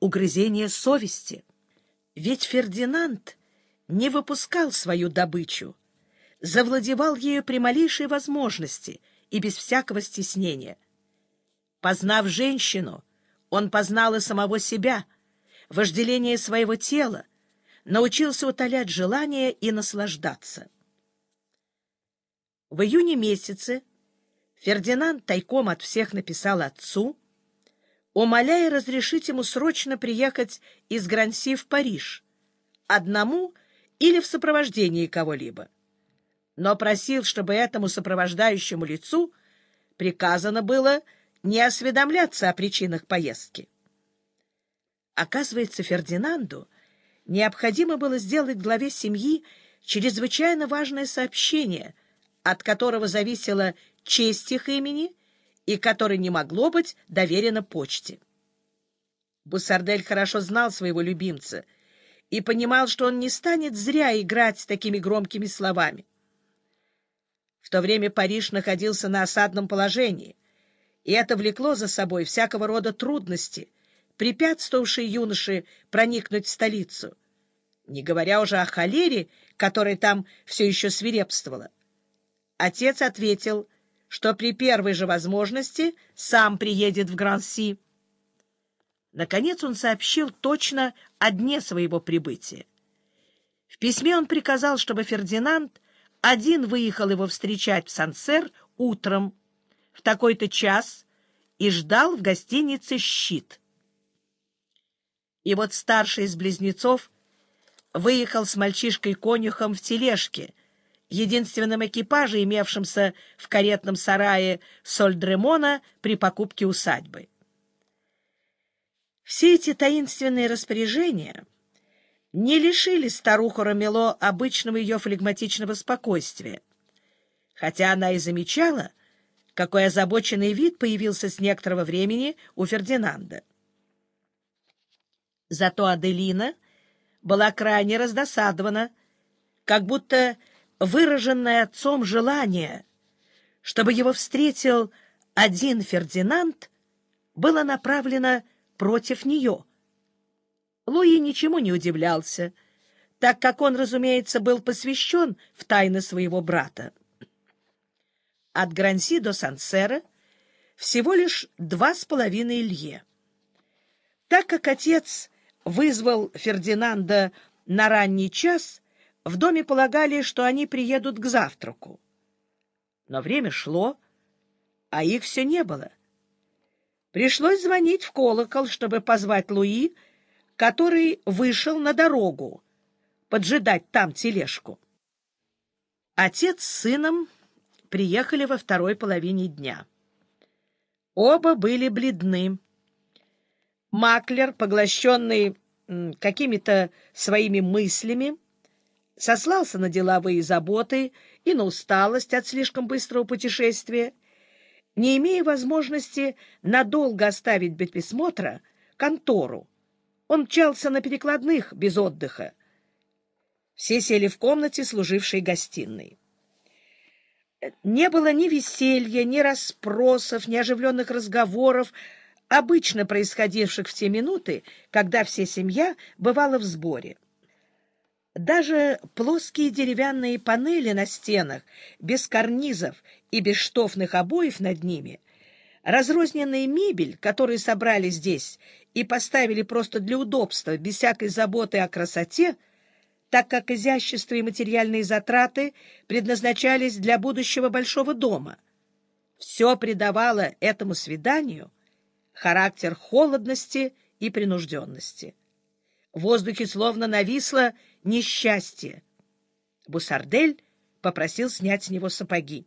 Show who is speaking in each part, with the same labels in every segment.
Speaker 1: угрызение совести. Ведь Фердинанд не выпускал свою добычу, завладевал ею при малейшей возможности и без всякого стеснения. Познав женщину, он познал и самого себя, вожделение своего тела, научился утолять желание и наслаждаться. В июне месяце Фердинанд тайком от всех написал отцу, умоляя разрешить ему срочно приехать из Гранси в Париж, одному или в сопровождении кого-либо. Но просил, чтобы этому сопровождающему лицу приказано было не осведомляться о причинах поездки. Оказывается, Фердинанду необходимо было сделать главе семьи чрезвычайно важное сообщение, от которого зависела честь их имени и которое не могло быть доверено почте. Буссардель хорошо знал своего любимца и понимал, что он не станет зря играть с такими громкими словами. В то время Париж находился на осадном положении, и это влекло за собой всякого рода трудности, препятствовавшие юноше проникнуть в столицу, не говоря уже о холере, которая там все еще свирепствовала. Отец ответил, что при первой же возможности сам приедет в Гранси. Наконец он сообщил точно о дне своего прибытия. В письме он приказал, чтобы Фердинанд один выехал его встречать в Сансер утром, в такой-то час, и ждал в гостинице «Щит». И вот старший из близнецов выехал с мальчишкой-конюхом в тележке, единственном экипаже, имевшемся в каретном сарае Сольдремона при покупке усадьбы. Все эти таинственные распоряжения не лишили старуху Рамело обычного ее флегматичного спокойствия, хотя она и замечала, какой озабоченный вид появился с некоторого времени у Фердинанда. Зато Аделина была крайне раздосадована, как будто выраженное отцом желание, чтобы его встретил один Фердинанд, было направлено против нее. Луи ничему не удивлялся, так как он, разумеется, был посвящен в тайны своего брата. От Гранси до Сансера всего лишь два с половиной лье. Так как отец вызвал Фердинанда на ранний час, в доме полагали, что они приедут к завтраку. Но время шло, а их все не было. Пришлось звонить в колокол, чтобы позвать Луи, который вышел на дорогу, поджидать там тележку. Отец с сыном приехали во второй половине дня. Оба были бледны. Маклер, поглощенный какими-то своими мыслями, сослался на деловые заботы и на усталость от слишком быстрого путешествия, не имея возможности надолго оставить без присмотра контору. Он мчался на перекладных без отдыха. Все сели в комнате, служившей гостиной. Не было ни веселья, ни расспросов, ни оживленных разговоров, обычно происходивших в те минуты, когда вся семья бывала в сборе. Даже плоские деревянные панели на стенах, без карнизов и без штофных обоев над ними, разрозненная мебель, которую собрали здесь и поставили просто для удобства, без всякой заботы о красоте, так как изящество и материальные затраты предназначались для будущего большого дома. Все придавало этому свиданию характер холодности и принужденности. В воздухе словно нависло несчастье. Бусардель попросил снять с него сапоги.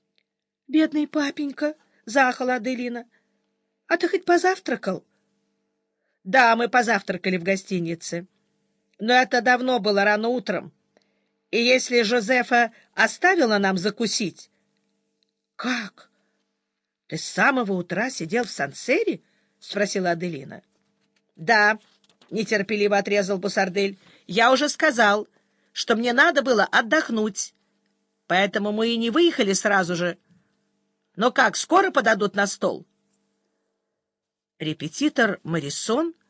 Speaker 1: — Бедный папенька! — заахала Аделина. — А ты хоть позавтракал? — Да, мы позавтракали в гостинице. Но это давно было рано утром. И если Жозефа оставила нам закусить... — Как? Ты с самого утра сидел в Сансере? — спросила Аделина. — Да, — нетерпеливо отрезал Бусардель. — Я уже сказал, что мне надо было отдохнуть. Поэтому мы и не выехали сразу же. Но как, скоро подадут на стол? Репетитор Марисон —